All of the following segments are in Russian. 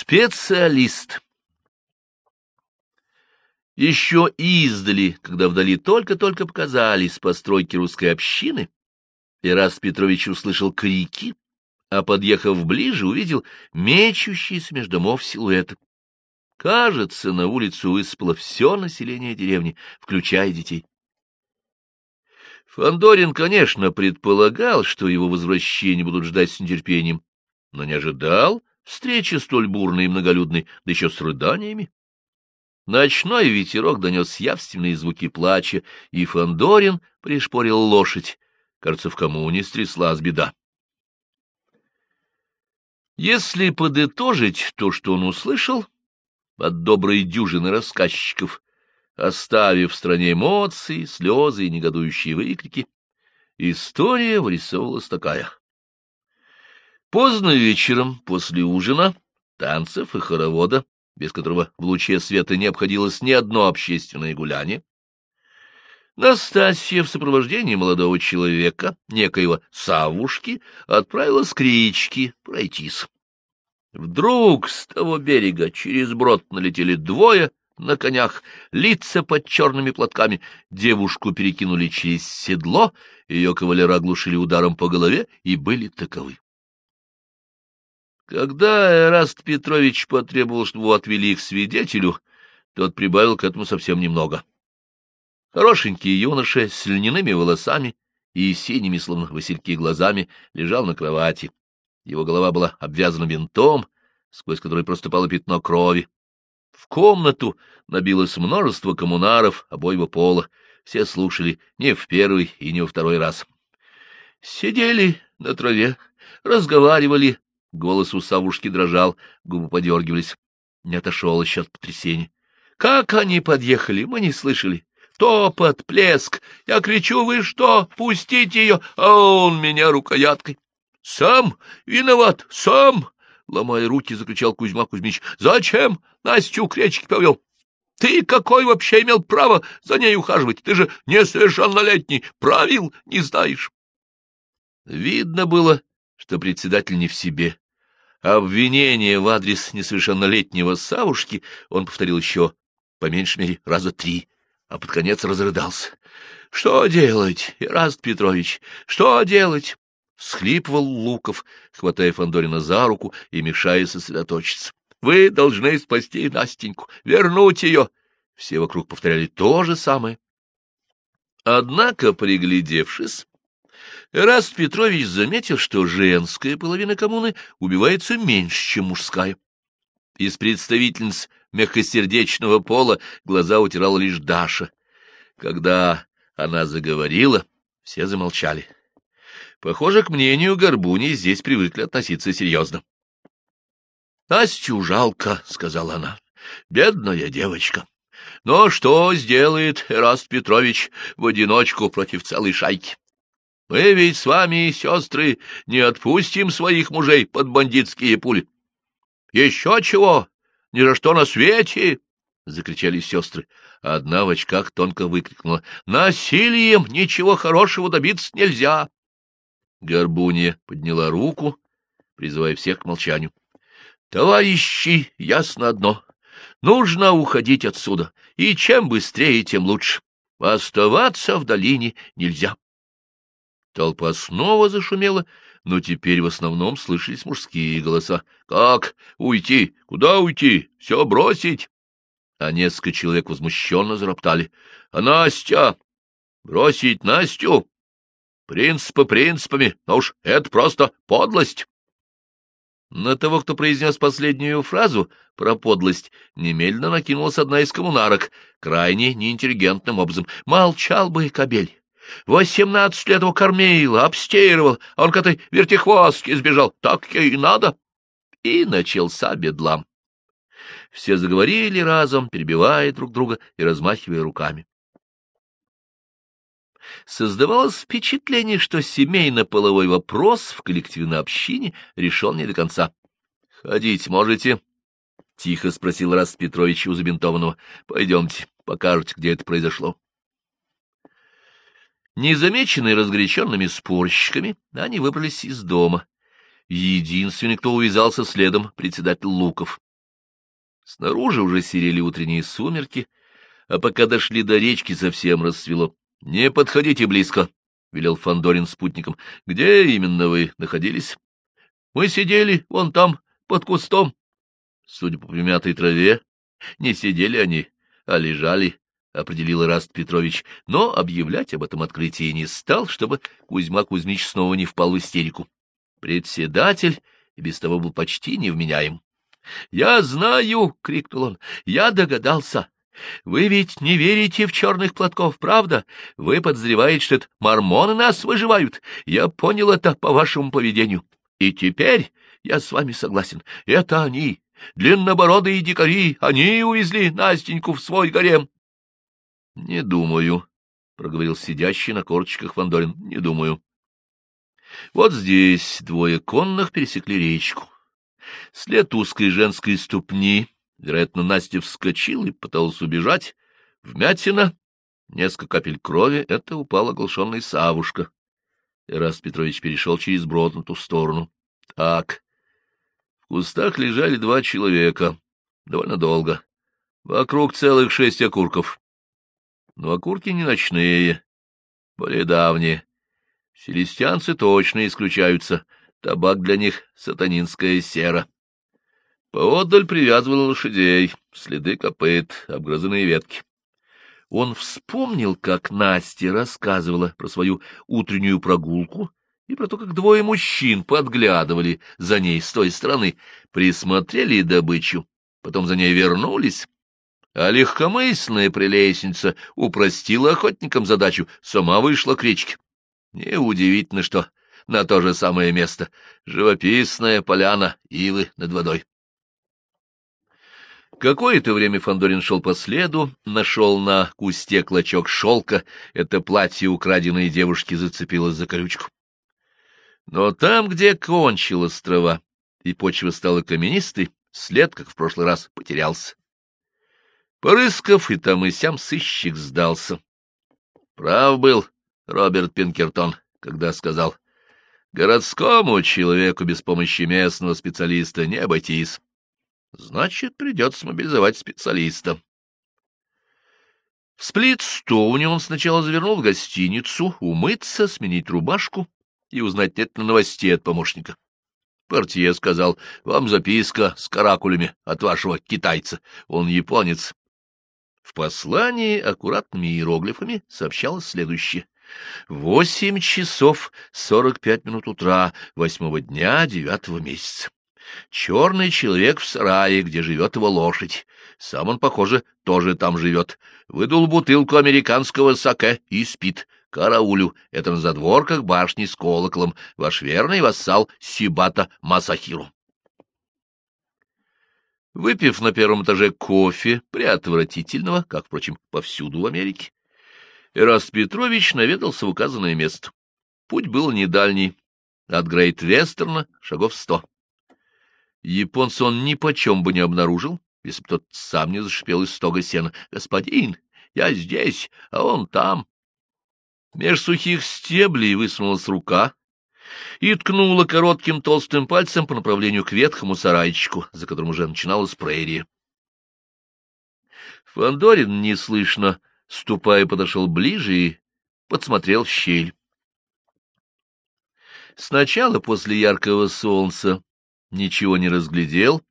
Специалист. Еще издали, когда вдали только-только показались постройки русской общины, Ираст Петрович услышал крики, а, подъехав ближе, увидел мечущиеся между домов силуэты. Кажется, на улицу выспало все население деревни, включая детей. Фандорин, конечно, предполагал, что его возвращение будут ждать с нетерпением, но не ожидал встречи столь бурной и многолюдной, да еще с рыданиями. Ночной ветерок донес явственные звуки плача, и Фандорин пришпорил лошадь. Кажется, в коммуне стряслась беда. Если подытожить то, что он услышал от доброй дюжины рассказчиков, оставив в стране эмоции, слезы и негодующие выкрики, история вырисовывалась такая. Поздно вечером, после ужина, танцев и хоровода, без которого в луче света не обходилось ни одно общественное гуляние, Настасья в сопровождении молодого человека, некоего Савушки, отправилась к речке пройтись. Вдруг с того берега через брод налетели двое на конях, лица под черными платками. Девушку перекинули через седло, ее кавалера оглушили ударом по голове и были таковы. Когда Эраст Петрович потребовал, чтобы его отвели к свидетелю, тот прибавил к этому совсем немного. Хорошенький юноша с льняными волосами и синими, словно васильки, глазами лежал на кровати. Его голова была обвязана бинтом, сквозь который проступало пятно крови. В комнату набилось множество коммунаров обоего пола. Все слушали не в первый и не во второй раз. Сидели на траве, разговаривали. Голос у Савушки дрожал, губы подергивались. Не отошел еще от потрясения. Как они подъехали, мы не слышали. Топот, плеск. Я кричу, вы что, пустите ее, а он меня рукояткой. Сам виноват, сам ломая руки, закричал Кузьма Кузьмич. — Зачем Настю к речке повел? Ты какой вообще имел право за ней ухаживать? Ты же несовершеннолетний, правил не знаешь. Видно было, что председатель не в себе. Обвинение в адрес несовершеннолетнего Савушки он повторил еще, по меньшей мере, раза три, а под конец разрыдался. — Что делать, Ираст Петрович, что делать? Схлипывал Луков, хватая Фандорина за руку и мешая сосредоточиться. — Вы должны спасти Настеньку, вернуть ее. Все вокруг повторяли то же самое. Однако, приглядевшись, Эраст Петрович заметил, что женская половина коммуны убивается меньше, чем мужская. Из представительниц мягкосердечного пола глаза утирала лишь Даша. Когда она заговорила, все замолчали. Похоже, к мнению Горбуни здесь привыкли относиться серьезно. — Настю жалко, — сказала она, — бедная девочка. Но что сделает Эраст Петрович в одиночку против целой шайки? Мы ведь с вами, сестры, не отпустим своих мужей под бандитские пули. — Еще чего? Ни за что на свете! — закричали сестры. Одна в очках тонко выкрикнула. — Насилием ничего хорошего добиться нельзя! Горбунья подняла руку, призывая всех к молчанию. — Товарищи, ясно одно. Нужно уходить отсюда, и чем быстрее, тем лучше. Оставаться в долине нельзя. Толпа снова зашумела, но теперь в основном слышались мужские голоса. — Как? Уйти? Куда уйти? Все бросить? А несколько человек возмущенно зароптали. — А Настя? Бросить Настю? Принципы принципами, но уж это просто подлость. На того, кто произнес последнюю фразу про подлость, немедленно накинулась одна из коммунарок, крайне неинтеллигентным образом. Молчал бы кобель. Восемнадцать лет его кормил, обстеивал, а он к этой вертихвостке сбежал. Так ей и надо. И начался бедлам. Все заговорили разом, перебивая друг друга и размахивая руками. Создавалось впечатление, что семейно-половой вопрос в коллективной общине решен не до конца. — Ходить можете? — тихо спросил Раст Петрович у забинтованного. — Пойдемте, покажете, где это произошло. Незамеченные разгоряченными спорщиками, они выбрались из дома. Единственный, кто увязался следом, председатель Луков. Снаружи уже серели утренние сумерки, а пока дошли до речки, совсем рассвело. — Не подходите близко, — велел Фандорин спутником. — Где именно вы находились? — Мы сидели вон там, под кустом. Судя по примятой траве, не сидели они, а лежали, — определил Раст Петрович, но объявлять об этом открытии не стал, чтобы Кузьма Кузьмич снова не впал в истерику. Председатель и без того был почти невменяем. — Я знаю! — крикнул он. — Я догадался. Вы ведь не верите в черных платков, правда? Вы подозреваете, что это мормоны нас выживают. Я понял это по вашему поведению. И теперь я с вами согласен. Это они, длиннобородые дикари, они увезли Настеньку в свой гарем. — Не думаю, — проговорил сидящий на корточках Фандорин. — Не думаю. Вот здесь двое конных пересекли речку. След узкой женской ступни, вероятно, Настя вскочила и пыталась убежать. Вмятина, несколько капель крови — это упала оглушенная Савушка. Ираст Петрович перешел через брод на ту сторону. Так, в кустах лежали два человека, довольно долго. Вокруг целых шесть окурков. Но окурки не ночные, более давние. Селестианцы точно исключаются — Табак для них — сатанинская сера. Поодаль привязывал лошадей, следы копыт, обгрызанные ветки. Он вспомнил, как Настя рассказывала про свою утреннюю прогулку и про то, как двое мужчин подглядывали за ней с той стороны, присмотрели добычу, потом за ней вернулись, а легкомысленная прелестница упростила охотникам задачу, сама вышла к речке. Неудивительно, что на то же самое место. Живописная поляна ивы над водой. Какое-то время Фандорин шел по следу, нашел на кусте клочок шелка, это платье украденной девушки зацепилось за колючку. Но там, где кончилась трава, и почва стала каменистой, след, как в прошлый раз, потерялся. Порыскав, и там и сям сыщик сдался. Прав был Роберт Пинкертон, когда сказал, Городскому человеку без помощи местного специалиста не обойтись. Значит, придется мобилизовать специалиста. В Сплитстоуне он сначала завернул в гостиницу, умыться, сменить рубашку и узнать, нет ли новостей от помощника. Портье сказал, вам записка с каракулями от вашего китайца, он японец. В послании аккуратными иероглифами сообщалось следующее. Восемь часов сорок пять минут утра восьмого дня девятого месяца. Черный человек в сарае, где живет его лошадь. Сам он, похоже, тоже там живет. Выдул бутылку американского саке и спит. Караулю. Это на задворках башни с колоколом. Ваш верный вассал Сибата Масахиру. Выпив на первом этаже кофе, преотвратительного, как, впрочем, повсюду в Америке, Эраст Петрович наведался в указанное место. Путь был недальний, от Грейт-Вестерна шагов сто. Японца он ни почем бы не обнаружил, если бы тот сам не зашипел из стога сена. «Господин, я здесь, а он там». Меж сухих стеблей высунулась рука и ткнула коротким толстым пальцем по направлению к ветхому сарайчику, за которым уже начиналась прерия. Фандорин неслышно ступая, подошел ближе и подсмотрел в щель. Сначала после яркого солнца ничего не разглядел,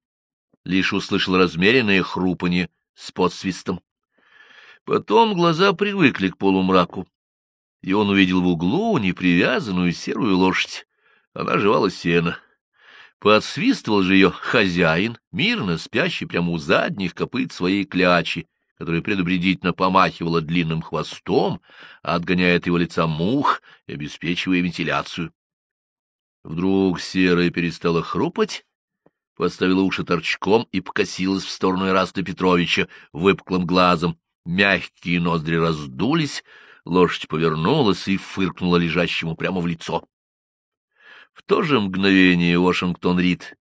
лишь услышал размеренное хрупанье с подсвистом. Потом глаза привыкли к полумраку, и он увидел в углу непривязанную серую лошадь. Она жевала сено. Подсвистывал же ее хозяин, мирно спящий прямо у задних копыт своей клячи, которая предупредительно помахивала длинным хвостом, отгоняя от его лица мух и обеспечивая вентиляцию. Вдруг серая перестала хрупать, поставила уши торчком и покосилась в сторону Ираста Петровича выпуклым глазом. Мягкие ноздри раздулись, лошадь повернулась и фыркнула лежащему прямо в лицо. В то же мгновение Вашингтон Рид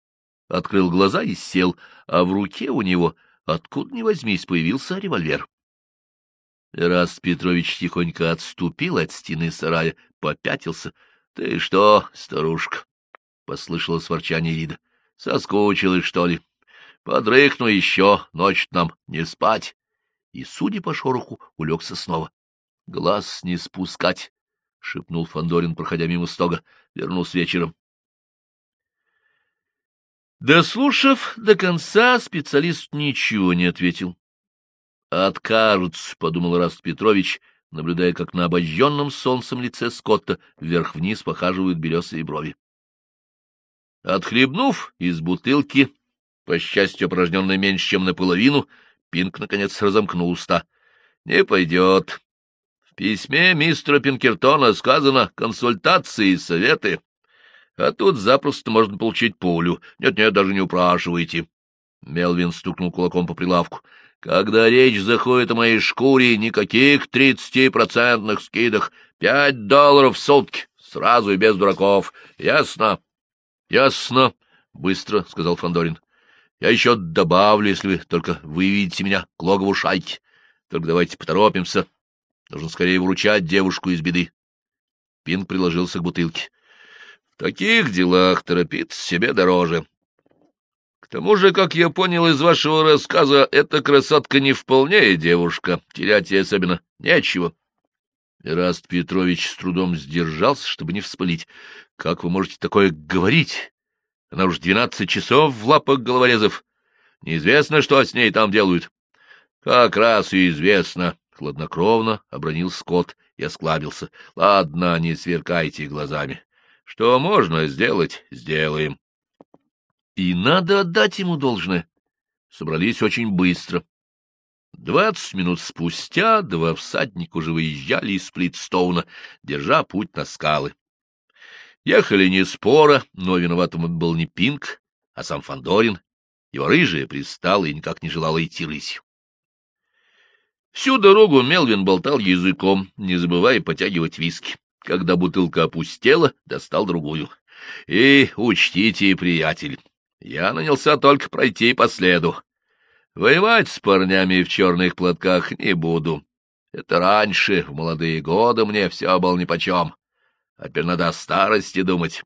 открыл глаза и сел, а в руке у него Откуда ни возьмись, появился револьвер. Раз Петрович тихонько отступил от стены сарая, попятился. — Ты что, старушка? — послышалось ворчание Рида. — Соскучилась, что ли? Подрыхну еще, ночь нам не спать. И, судя по шороху, улегся снова. — Глаз не спускать, — шепнул Фандорин, проходя мимо стога. Вернусь вечером. Дослушав до конца, специалист ничего не ответил. «Откажутся», — подумал Раст Петрович, наблюдая, как на обожженном солнцем лице Скотта вверх-вниз похаживают белесые брови. Отхлебнув из бутылки, по счастью, опорожненной меньше, чем наполовину, Пинк, наконец, разомкнул уста. — Не пойдет. Письме мистера Пинкертона сказано «консультации и советы». А тут запросто можно получить пулю. Нет-нет, даже не упрашивайте. Мелвин стукнул кулаком по прилавку. Когда речь заходит о моей шкуре, никаких тридцатипроцентных скидок. Пять долларов в сутки, сразу и без дураков. Ясно? — Ясно, — быстро сказал Фандорин. Я еще добавлю, если вы только выведете меня к логову шайки. Только давайте поторопимся. Нужно скорее вручать девушку из беды. Пинг приложился к бутылке. В таких делах торопиться себе дороже. К тому же, как я понял из вашего рассказа, эта красотка не вполне девушка. Терять ей особенно нечего. Ираст Петрович с трудом сдержался, чтобы не вспылить. Как вы можете такое говорить? Она уж двенадцать часов в лапах головорезов. Неизвестно, что с ней там делают. — Как раз и известно, — хладнокровно обронил Скотт и осклабился. — Ладно, не сверкайте глазами. Что можно сделать, сделаем. И надо отдать ему должное. Собрались очень быстро. Двадцать минут спустя два всадника уже выезжали из Сплитстоуна, держа путь на скалы. Ехали не спора, но виноватым был не Пинк, а сам Фандорин. Его рыжая пристала и никак не желала идти рысью. Всю дорогу Мелвин болтал языком, не забывая потягивать виски. Когда бутылка опустела, достал другую. И учтите, приятель, я нанялся только пройти по следу. Воевать с парнями в черных платках не буду. Это раньше, в молодые годы, мне все было нипочем. А теперь надо о старости думать.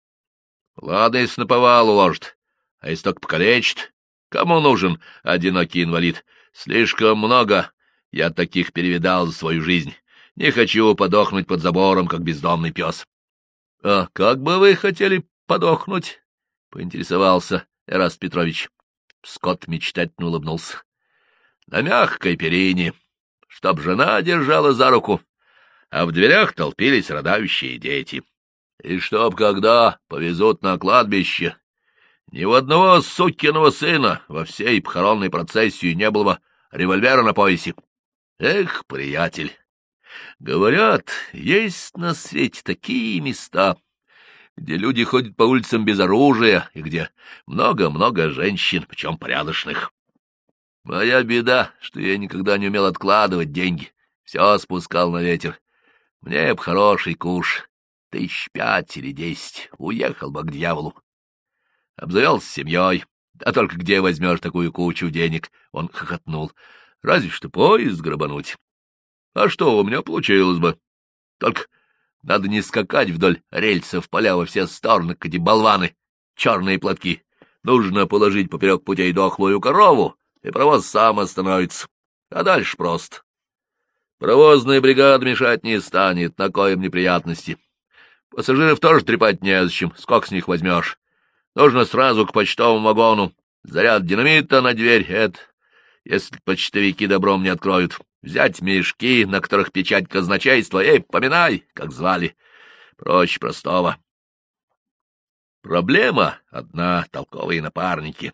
Ладно, если наповал уложит, а если только покалечит. Кому нужен одинокий инвалид? Слишком много. Я таких перевидал за свою жизнь. Не хочу подохнуть под забором, как бездомный пес. — А как бы вы хотели подохнуть? — поинтересовался Эраст Петрович. Скотт мечтательно улыбнулся. — На мягкой перине, чтоб жена держала за руку, а в дверях толпились родающие дети. И чтоб когда повезут на кладбище, ни у одного сукиного сына во всей похоронной процессии не было бы револьвера на поясе. Эх, приятель, говорят, есть на свете такие места, где люди ходят по улицам без оружия и где много-много женщин, причем порядочных. Моя беда, что я никогда не умел откладывать деньги, все спускал на ветер. Мне б хороший куш, тысяч пять или десять, уехал бы к дьяволу. Обзавелся семьей, а только где возьмешь такую кучу денег? Он хохотнул. Разве что поезд грабануть. А что у меня получилось бы? Только надо не скакать вдоль рельсов поля во все стороны, как эти болваны, черные платки. Нужно положить поперек путей дохлую корову, и провоз сам остановится. А дальше просто. Провозная бригада мешать не станет, на коем неприятности. Пассажиров тоже трепать незачем, сколько с них возьмешь. Нужно сразу к почтовому вагону. Заряд динамита на дверь, это, если почтовики добром не откроют. Взять мешки, на которых печать казначейства, эй, поминай, как звали. Проще простого. Проблема одна — толковые напарники.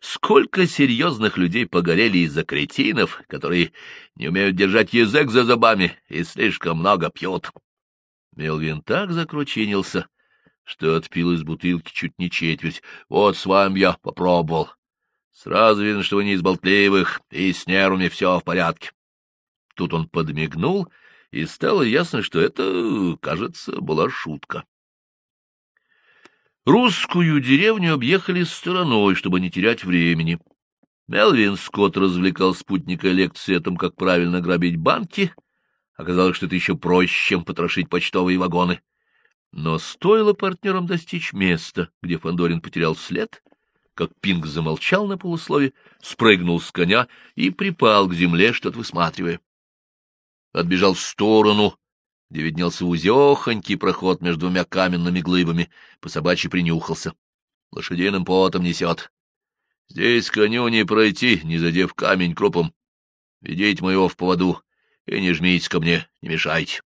Сколько серьезных людей погорели из-за кретинов, которые не умеют держать язык за зубами и слишком много пьют. Мелвин так закручинился, что отпил из бутылки чуть не четверть. Вот с вами я попробовал. Сразу видно, что вы не из болтливых, и с нервами все в порядке. Тут он подмигнул, и стало ясно, что это, кажется, была шутка. Русскую деревню объехали стороной, чтобы не терять времени. Мелвин Скотт развлекал спутника лекции о том, как правильно грабить банки. Оказалось, что это еще проще, чем потрошить почтовые вагоны. Но стоило партнерам достичь места, где Фандорин потерял след, как Пинг замолчал на полуслове, спрыгнул с коня и припал к земле, что-то высматривая. Отбежал в сторону, где виднелся узехонький проход между двумя каменными глыбами, по собачьи принюхался. Лошадиным потом несет. Здесь коню не пройти, не задев камень крупом. Ведите моего в поводу и не жмите ко мне, не мешайте.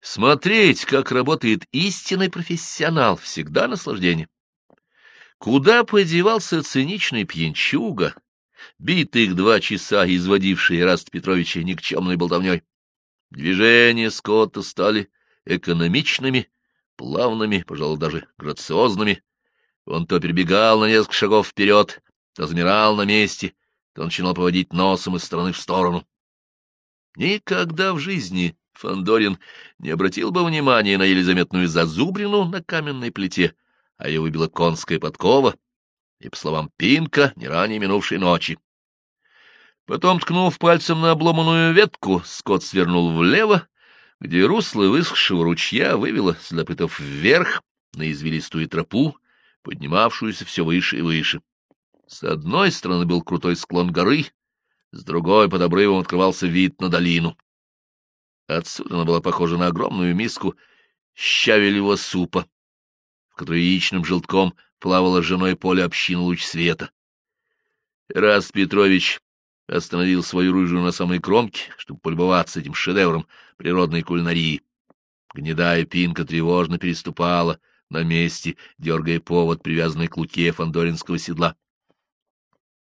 Смотреть, как работает истинный профессионал, всегда наслаждение. Куда подевался циничный пьянчуга, битых два часа изводивший Раст Петровича никчемной болтовней? Движения Скотта стали экономичными, плавными, пожалуй, даже грациозными. Он то перебегал на несколько шагов вперед, то замирал на месте, то начинал поводить носом из стороны в сторону. Никогда в жизни Фандорин не обратил бы внимания на еле заметную зазубрину на каменной плите, а ее выбила конская подкова, и, по словам Пинка, не ранее минувшей ночи. Потом, ткнув пальцем на обломанную ветку, Скотт свернул влево, где русло высохшего ручья вывело следопытов вверх на извилистую тропу, поднимавшуюся все выше и выше. С одной стороны был крутой склон горы, с другой под обрывом открывался вид на долину. Отсюда она была похожа на огромную миску щавелевого супа, в которой яичным желтком плавало женой поле общин луч света. Раз Петрович остановил свою рыжую на самой кромке, чтобы полюбоваться этим шедевром природной кулинарии. Гнедая пинка тревожно переступала на месте, дергая повод, привязанный к луке фандоринского седла.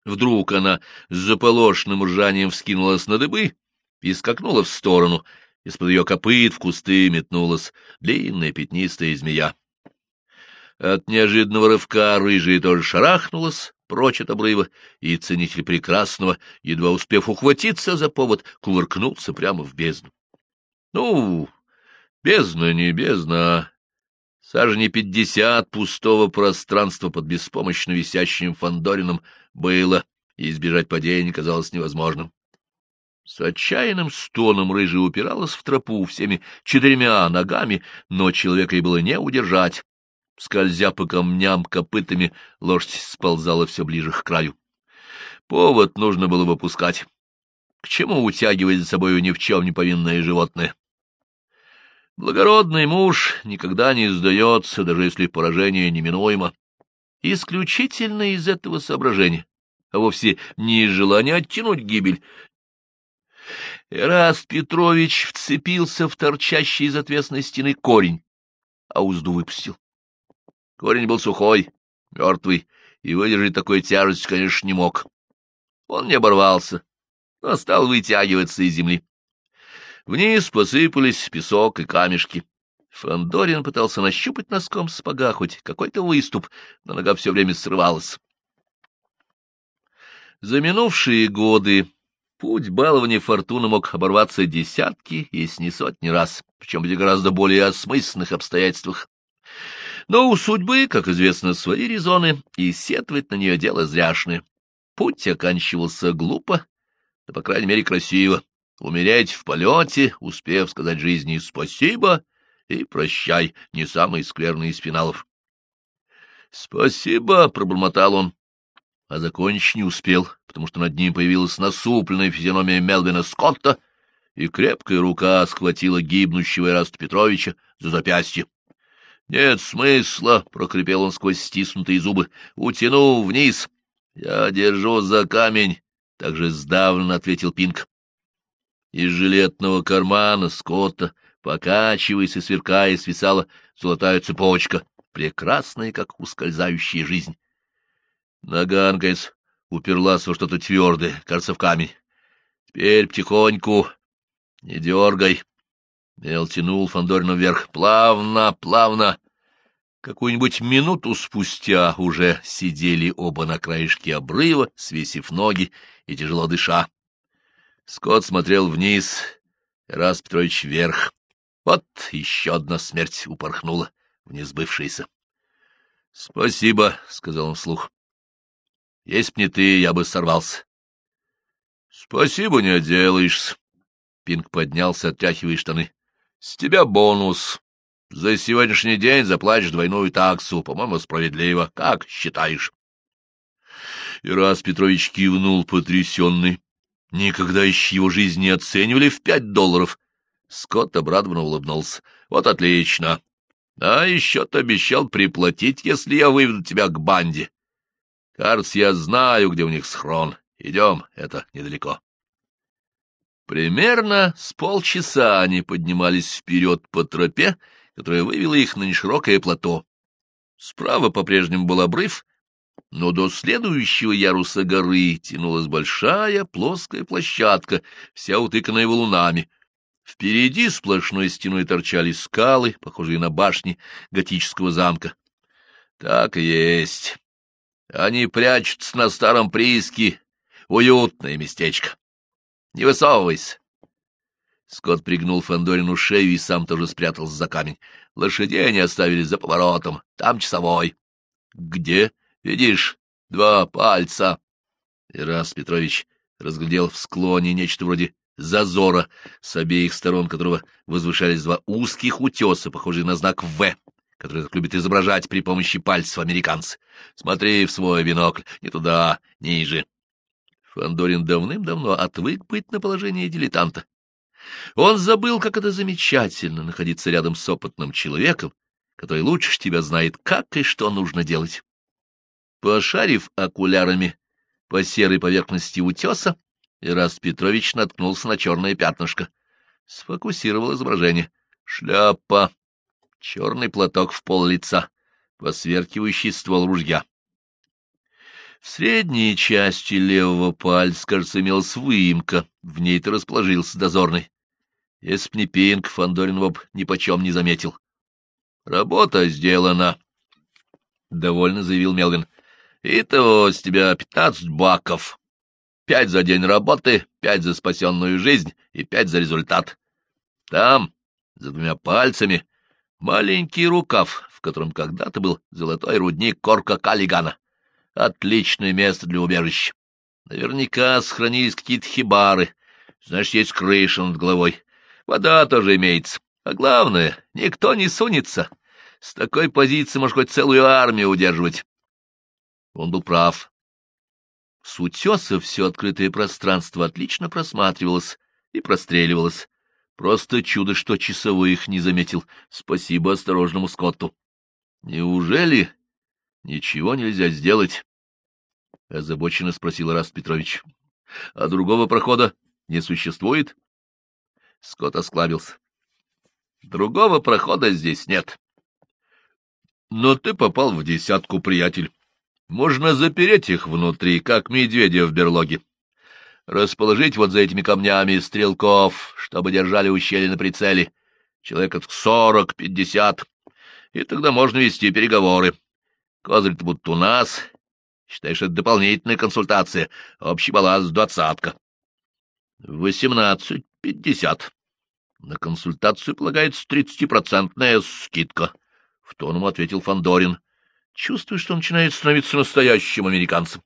Вдруг она с заполошным ржанием вскинулась на дыбы и скакнула в сторону. Из-под ее копыт в кусты метнулась длинная пятнистая змея. От неожиданного рывка рыжая тоже шарахнулась прочь от обрыва, и ценитель прекрасного, едва успев ухватиться за повод, кувыркнулся прямо в бездну. Ну, бездна не бездна, а сажени пятьдесят пустого пространства под беспомощно висящим Фандорином было, и избежать падения казалось невозможным. С отчаянным стоном рыжий упиралась в тропу всеми четырьмя ногами, но человека и было не удержать. Скользя по камням копытами, лошадь сползала все ближе к краю. Повод нужно было выпускать. К чему утягивать за собою ни в чем не повинное животное? Благородный муж никогда не сдается, даже если поражение неминуемо. Исключительно из этого соображения, а вовсе не из желания оттянуть гибель. Эраст Петрович вцепился в торчащий из отвесной стены корень, а узду выпустил. Корень был сухой, мертвый, и выдержать такой тяжесть, конечно, не мог. Он не оборвался, но стал вытягиваться из земли. Вниз посыпались песок и камешки. Фандорин пытался нащупать носком сапога хоть какой-то выступ, но нога все время срывалась. За минувшие годы путь баловни фортуны мог оборваться десятки, если не сотни раз, причем в гораздо более осмысленных обстоятельствах. Но у судьбы, как известно, свои резоны, и сетовать на нее дело зряшное. Путь оканчивался глупо, да, по крайней мере, красиво. Умереть в полете, успев сказать жизни спасибо и прощай, не самый скверный из финалов. «Спасибо», — пробормотал он, а закончить не успел, потому что над ним появилась насупленная физиономия Мелвина Скотта, и крепкая рука схватила гибнущего Ираста Петровича за запястье. — Нет смысла, — прокрепел он сквозь стиснутые зубы, — утяну вниз. — Я держу за камень, — также сдавленно ответил Пинк. Из жилетного кармана Скотта, покачиваясь и сверкая, свисала золотая цепочка, прекрасная, как ускользающая жизнь. Нога, наконец, уперлась во что-то твердое, кажется, в камень. — Теперь потихоньку, не дергай. Мел тянул Фандорина вверх. Плавно, плавно. Какую-нибудь минуту спустя уже сидели оба на краешке обрыва, свесив ноги и тяжело дыша. Скотт смотрел вниз, раз Петрович вверх. Вот еще одна смерть упорхнула в несбывшееся. — Спасибо, — сказал он вслух. — Если б не ты, я бы сорвался. — Спасибо, не отделаешься. Пинг поднялся, отряхивая штаны. — С тебя бонус. За сегодняшний день заплатишь двойную таксу, по-моему, справедливо. Как считаешь? И раз Петрович кивнул потрясенный. Никогда еще его жизнь не оценивали в пять долларов. Скотт обрадованно улыбнулся. Вот отлично. А еще ты обещал приплатить, если я выведу тебя к банде. Кажется, я знаю, где у них схрон. Идем, это недалеко. Примерно с полчаса они поднимались вперед по тропе, которая вывела их на неширокое плато. Справа по-прежнему был обрыв, но до следующего яруса горы тянулась большая плоская площадка, вся утыканная валунами. Впереди сплошной стеной торчали скалы, похожие на башни готического замка. Так и есть. Они прячутся на старом прииске. Уютное местечко. Не высовывайся. Скотт пригнул Фандорину шею и сам тоже спрятался за камень. Лошадей они оставили за поворотом. Там часовой. — Где? Видишь, два пальца. Ирас Петрович разглядел в склоне нечто вроде зазора, с обеих сторон которого возвышались два узких утеса, похожие на знак «В», который так любят изображать при помощи пальцев американцы. Смотри в свой бинокль, не туда, ниже. Фандорин давным-давно отвык быть на положении дилетанта. Он забыл, как это замечательно находиться рядом с опытным человеком, который лучше тебя знает, как и что нужно делать. Пошарив окулярами по серой поверхности утеса, Ираст Петрович наткнулся на черное пятнышко. Сфокусировал изображение. Шляпа, черный платок в пол лица, посверкивающий ствол ружья. В средней части левого пальца, кажется, имелась выемка, в ней-то расположился дозорный. Если б не пинг, Фандорин бы нипочем не заметил. — Работа сделана, — довольно заявил Мелвин. — Итого с тебя пятнадцать баков. Пять за день работы, пять за спасенную жизнь и пять за результат. Там, за двумя пальцами, маленький рукав, в котором когда-то был золотой рудник Корка Каллигана. Отличное место для убежища. Наверняка сохранились какие-то хибары. Знаешь, есть крыша над головой. Вода тоже имеется. А главное, никто не сунется. С такой позиции можно хоть целую армию удерживать. Он был прав. С утеса все открытое пространство отлично просматривалось и простреливалось. Просто чудо, что часовой их не заметил. Спасибо осторожному Скотту. Неужели ничего нельзя сделать? — озабоченно спросил Раст Петрович. — А другого прохода не существует? Скотт осклабился. — Другого прохода здесь нет. — Но ты попал в десятку, приятель. Можно запереть их внутри, как медведя в берлоге. Расположить вот за этими камнями стрелков, чтобы держали ущелье на прицеле. Человек сорок-пятьдесят. И тогда можно вести переговоры. Козырь-то будут у нас, Считаешь, это дополнительная консультация. Общий баланс двадцатка. Восемнадцать пятьдесят. На консультацию полагается тридцатипроцентная скидка. В тон ему ответил Фандорин. Чувствую, что он начинает становиться настоящим американцем.